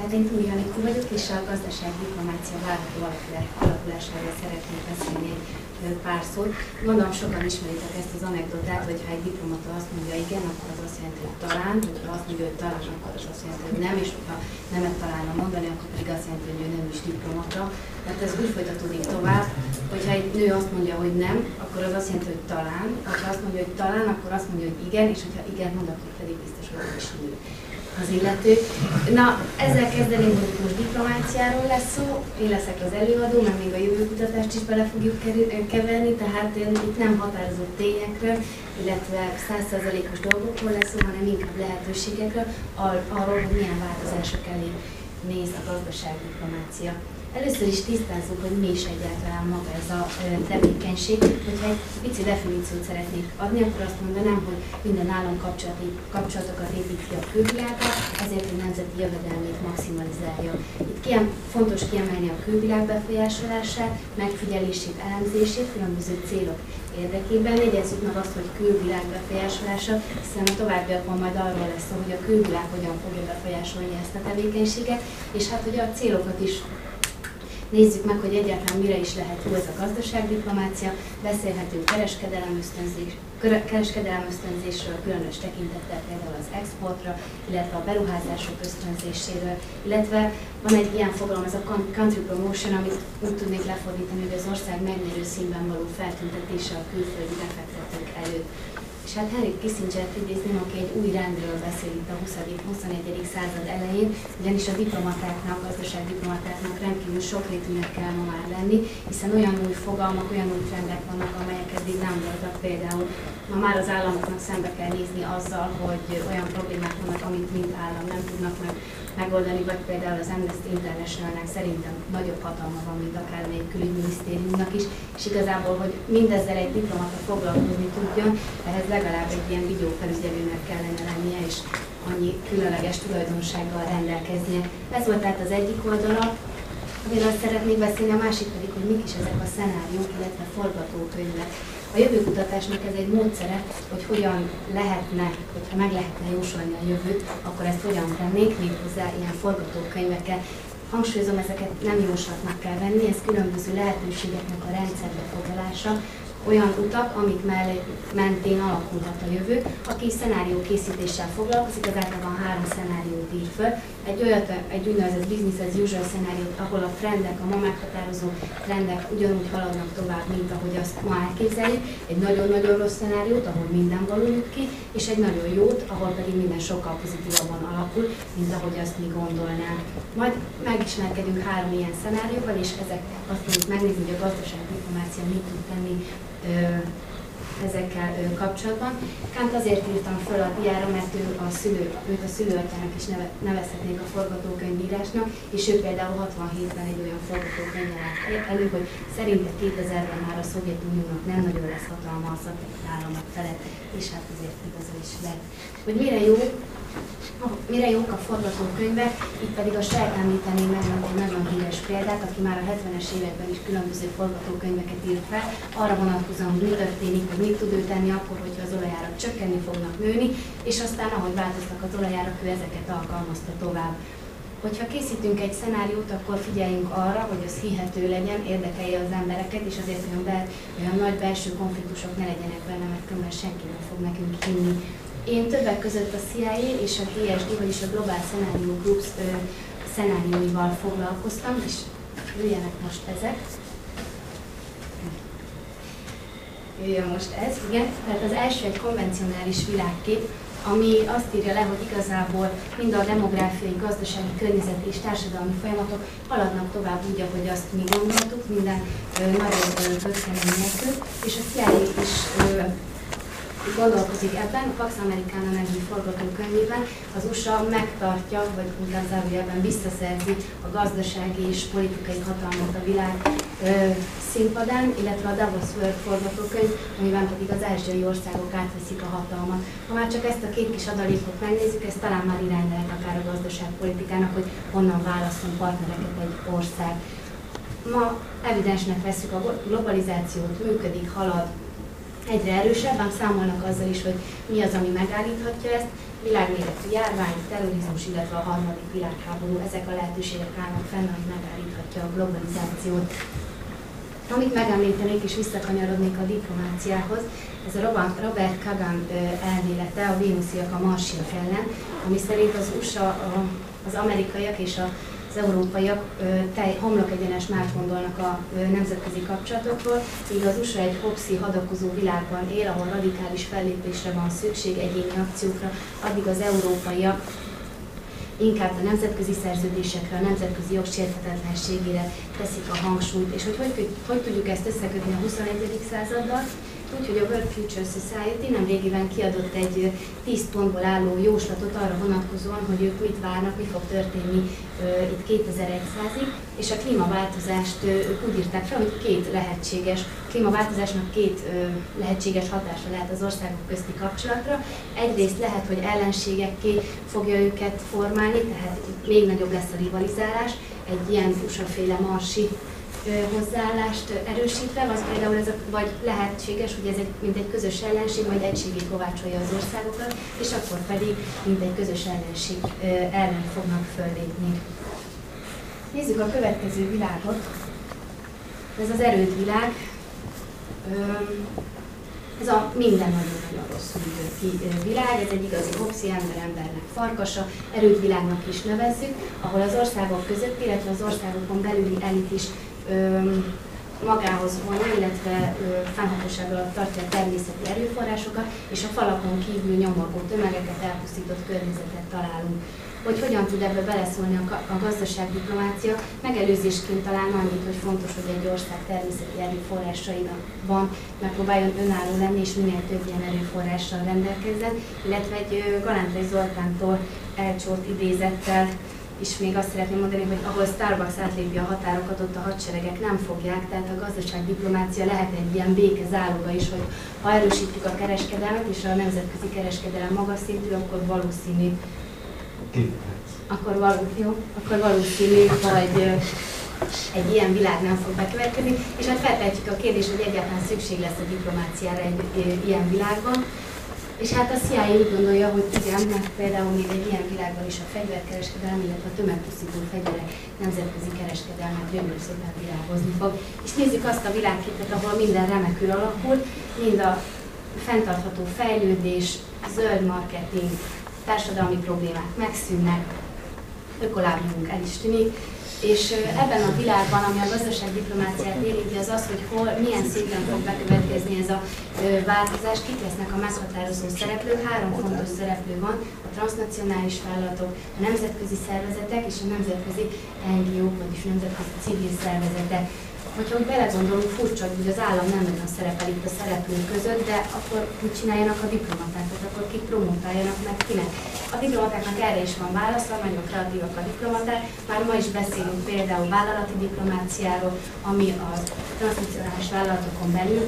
Tehát én Túli Anikó vagyok, és a gazdaság diplomácia várható alakulásáról szeretnék beszélni pár szót. Gondolom sokan ismeritek ezt az anekdotát, hogy ha egy diplomata azt mondja igen, akkor az azt jelenti, hogy talán, vagy ha azt mondja, hogy talán, akkor az azt jelenti, hogy nem, és ha nemet találna mondani, akkor pedig azt jelenti, hogy ő nem is diplomata. Tehát ez úgy folytatódik tovább, hogyha egy nő azt mondja, hogy nem, akkor az azt jelenti, hogy talán, ha azt mondja, hogy talán, akkor azt mondja, hogy igen, és hogyha igen mond, akkor pedig biztos, hogy is nő az illető. Na, ezzel kezdeném, hogy most diplomáciáról lesz szó, én leszek az előadó, mert még a jövőkutatást is bele fogjuk keverni, tehát itt nem határozott tényekről, illetve százszerzalékos dolgokról lesz szó, hanem inkább lehetőségekről, arról, hogy milyen változások elé néz a gazdaságdiplomácia. Először is tisztázzuk, hogy mi is egyáltalán maga ez a tevékenység. Hogyha egy pici definíciót szeretnék adni, akkor azt mondanám, hogy minden állam kapcsolatokat épít ki a külvilágba, ezért a nemzeti jövedelmét maximalizálja. Itt kiem, fontos kiemelni a külvilág befolyásolását, megfigyelését, elemzését, különböző célok érdekében. Jegyezzük meg azt, hogy külvilág befolyásolása, hiszen a továbbiakban majd arról lesz hogy a külvilág hogyan fogja befolyásolni ezt a tevékenységet, és hát hogy a célokat is Nézzük meg, hogy egyáltalán mire is lehet jó ez a gazdaságdiplomácia. Beszélhetünk kereskedelem ösztönzés, kereskedelem ösztönzésről, különös tekintettel például az exportra, illetve a beruházások ösztönzéséről, illetve van egy ilyen fogalom, ez a country promotion, amit úgy tudnék lefordítani, hogy az ország megnyerő színben való feltüntetése a külföldi befektetők előtt. És hát Henry Kissinger-t idézném, aki egy új rendről beszél itt a 20. 21. század elején, ugyanis a diplomatáknak, gazdaságdiplomatáknak rendkívül sokrétűnek kell ma már lenni, hiszen olyan új fogalmak, olyan új trendek vannak, amelyek eddig nem voltak például. Ma már az államoknak szembe kell nézni azzal, hogy olyan problémák vannak, amit mint állam nem tudnak meg megoldani, vagy például az Amnesty Internationalnek szerintem nagyobb hatalma van, mint akár még külügyminisztériumnak is, és igazából, hogy mindezzel egy diplomata foglalkozni tudjon, ehhez legalább egy ilyen videófelügyelőnek kellene lennie, és annyi különleges tulajdonsággal rendelkeznie. Ez volt tehát az egyik oldala, amiről szeretnék beszélni, a másik pedig, hogy mik is ezek a szenáriók, illetve forgatókönyvek. A jövőkutatásnak ez egy módszere, hogy hogyan lehetne, hogyha meg lehetne jósolni a jövőt, akkor ezt hogyan tennék, méghozzá ilyen forgatókönyvekkel. Hangsúlyozom, ezeket nem jóslatnak kell venni, ez különböző lehetőségeknek a rendszerbe foglalása, olyan utak, amik mellé, mentén alakulhat a jövő. Aki szenárió készítéssel foglalkozik, az általában három szenáriót ír föl. Egy olyat, egy úgynevezett business as usual szenáriót, ahol a trendek, a ma meghatározó trendek ugyanúgy haladnak tovább, mint ahogy azt ma elképzeljük. Egy nagyon-nagyon rossz szenáriót, ahol minden való jut ki, és egy nagyon jót, ahol pedig minden sokkal pozitívabban alakul, mint ahogy azt mi gondolnánk. Majd megismerkedünk három ilyen szenárióval, és ezek azt fogjuk megnézni, hogy a gazdasági diplomácia mit tud tenni ezekkel kapcsolatban. Kant azért írtam föl a diára, mert ő a szülő, őt a szülőatyának is neve, nevezhetnék a forgatókönyvírásnak, és ő például 67-ben egy olyan forgatókönyv elő, hogy szerinte 2000-ben már a Szovjetuniónak nem nagyon lesz hatalma a szatellit államok felett, és hát azért igaza is lett. Hogy mire jó Mire jók a forgatókönyvek, itt pedig a saját említeném meg egy nagyon példát, aki már a 70-es években is különböző forgatókönyveket írt fel, arra vonatkozóan, hogy mi történik, hogy mit tud ő tenni akkor, hogyha az olajárak csökkenni fognak nőni, és aztán ahogy változtak az olajárak, ő ezeket alkalmazta tovább. Hogyha készítünk egy szenáriót, akkor figyeljünk arra, hogy az hihető legyen, érdekelje az embereket, és azért olyan, be, olyan nagy belső konfliktusok ne legyenek benne, mert különben senki nem fog nekünk hinni én többek között a CIA és a GSD, vagyis a Global Scenario Groups szenárióival foglalkoztam, és jöjjenek most ezek. Jöjjön most ez, igen. Tehát az első egy konvencionális világkép, ami azt írja le, hogy igazából mind a demográfiai, gazdasági, környezeti és társadalmi folyamatok haladnak tovább úgy, ahogy azt mi gondoltuk, minden ö, nagyobb bökkenő nélkül, és a CIA is ö, gondolkozik ebben, a Pax Americana nevű forgatókönyvében az USA megtartja, vagy utána zárójelben visszaszerzi a gazdasági és politikai hatalmat a világ ö, színpadán, illetve a Davos World forgatókönyv, amiben pedig az ázsiai országok átveszik a hatalmat. Ha már csak ezt a két kis adalékot megnézzük, ez talán már irány lehet akár a gazdaságpolitikának, hogy honnan választunk partnereket egy ország. Ma evidensnek veszük a globalizációt, működik, halad, egyre erősebben számolnak azzal is, hogy mi az, ami megállíthatja ezt, világméretű járvány, terrorizmus, illetve a harmadik világháború, ezek a lehetőségek állnak fenn, ami megállíthatja a globalizációt. Amit megemlítenék és visszakanyarodnék a diplomáciához, ez a Robert Kagan elmélete a vénusziak a marsiak ellen, ami szerint az USA, az amerikaiak és a az európaiak tej, homlok egyenes más gondolnak a nemzetközi kapcsolatokról, míg az USA egy hoxi hadakozó világban él, ahol radikális fellépésre van szükség, egyéni akciókra, addig az európaiak inkább a nemzetközi szerződésekre, a nemzetközi jogsérthetetlenségére teszik a hangsúlyt, és hogy hogy, hogy tudjuk ezt összekötni a 21. századdal, Úgyhogy a World Future Society nem régiben kiadott egy 10 pontból álló jóslatot arra vonatkozóan, hogy ők mit várnak, mi fog történni itt 2100-ig, és a klímaváltozást ők úgy írták fel, hogy két lehetséges, klímaváltozásnak két lehetséges hatása lehet az országok közti kapcsolatra. Egyrészt lehet, hogy ellenségekké fogja őket formálni, tehát még nagyobb lesz a rivalizálás, egy ilyen USA-féle marsi hozzáállást erősítve, vagy például ez a, vagy lehetséges, hogy ez egy, mint egy közös ellenség, majd egységét kovácsolja az országokat, és akkor pedig mint egy közös ellenség ellen fognak föllépni. Nézzük a következő világot. Ez az erődvilág. Ez a minden nagyon-nagyon rosszul világ, ez egy igazi hopszi ember embernek farkasa, erődvilágnak is nevezzük, ahol az országok között, illetve az országokon belüli elit is magához vonja, illetve fennhatóság alatt tartja a természeti erőforrásokat, és a falakon kívül nyomorgó tömegeket, elpusztított környezetet találunk. Hogy hogyan tud ebbe beleszólni a, gazdaságdiplomácia, megelőzésként talán annyit, hogy fontos, hogy egy ország természeti erőforrásaiban megpróbáljon önálló lenni, és minél több ilyen erőforrással rendelkezzen, illetve egy Galántai Zoltántól elcsort idézettel is még azt szeretném mondani, hogy ahol Starbucks átlépi a határokat, ott a hadseregek nem fogják, tehát a gazdaságdiplomácia lehet egy ilyen béke záloga is, hogy ha erősítjük a kereskedelmet, és a nemzetközi kereskedelem magas szintű, akkor valószínű, akkor, való, jó, akkor valószínű, hogy egy ilyen világ nem fog bekövetkezni, és hát feltehetjük a kérdést, hogy egyáltalán szükség lesz a diplomáciára egy ilyen világban. És hát a CIA úgy gondolja, hogy igen, mert például még egy ilyen világban is a fegyverkereskedelem, illetve a tömegpusztító fegyverek nemzetközi kereskedelmet gyönyörű szépen virágozni fog. És nézzük azt a világképet, ahol minden remekül alakul, mind a fenntartható fejlődés, zöld marketing, társadalmi problémák megszűnnek, ökolábnyunk el is tűnik, és ebben a világban, ami a gazdaságdiplomáciát érinti, az az, hogy hol, milyen szinten fog bekövetkezni ez a változás, kik lesznek a meghatározó szereplők. Három fontos szereplő van, a transnacionális vállalatok, a nemzetközi szervezetek és a nemzetközi NGO-k, vagyis nemzetközi civil szervezetek hogyha úgy belegondolunk, furcsa, hogy az állam nem nagyon szerepel itt a szereplők között, de akkor mit csináljanak a diplomaták, tehát akkor kik promotáljanak meg kinek. A diplomatáknak erre is van válasza, nagyon kreatívak a diplomaták. Már ma is beszélünk például vállalati diplomáciáról, ami a transnacionális vállalatokon belül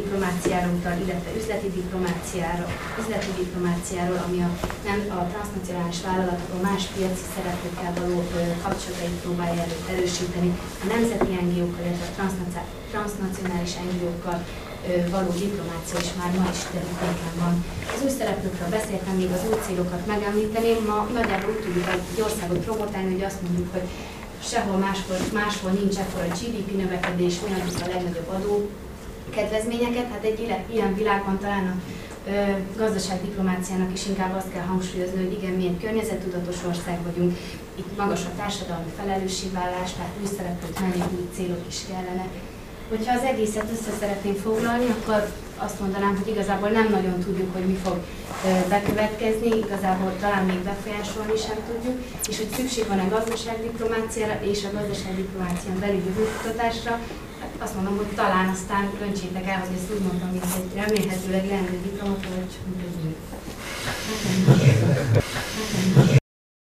diplomáciáról utal, illetve üzleti diplomáciáról, üzleti diplomáciáról, ami a, nem, a transnacionális vállalatok a más piaci szereplőkkel való kapcsolatait próbálja elő, erősíteni. A nemzeti NGO-kkal, illetve a transnacionális NGO-kkal való diplomácia is már ma is terültéken van. Az új szereplőkről beszéltem, még az új célokat megemlíteném. Ma nagyjából úgy tudjuk egy országot promotálni, hogy azt mondjuk, hogy sehol máshol, máshol nincs ekkora GDP növekedés, mi a legnagyobb adó kedvezményeket, hát egy ilyen világban talán a gazdaságdiplomáciának is inkább azt kell hangsúlyozni, hogy igen, milyen környezettudatos ország vagyunk, itt magas a társadalmi felelősségvállás, tehát új szereplők mellé új célok is kellene. Hogyha az egészet össze szeretném foglalni, akkor azt mondanám, hogy igazából nem nagyon tudjuk, hogy mi fog bekövetkezni, igazából talán még befolyásolni sem tudjuk, és hogy szükség van a gazdaságdiplomáciára és a gazdaságdiplomácián belül jövőkutatásra, azt mondom, hogy talán aztán döntsétek el, hogy ezt úgy mondtam, mint egy remélhetőleg leendő diplomata, vagy hogy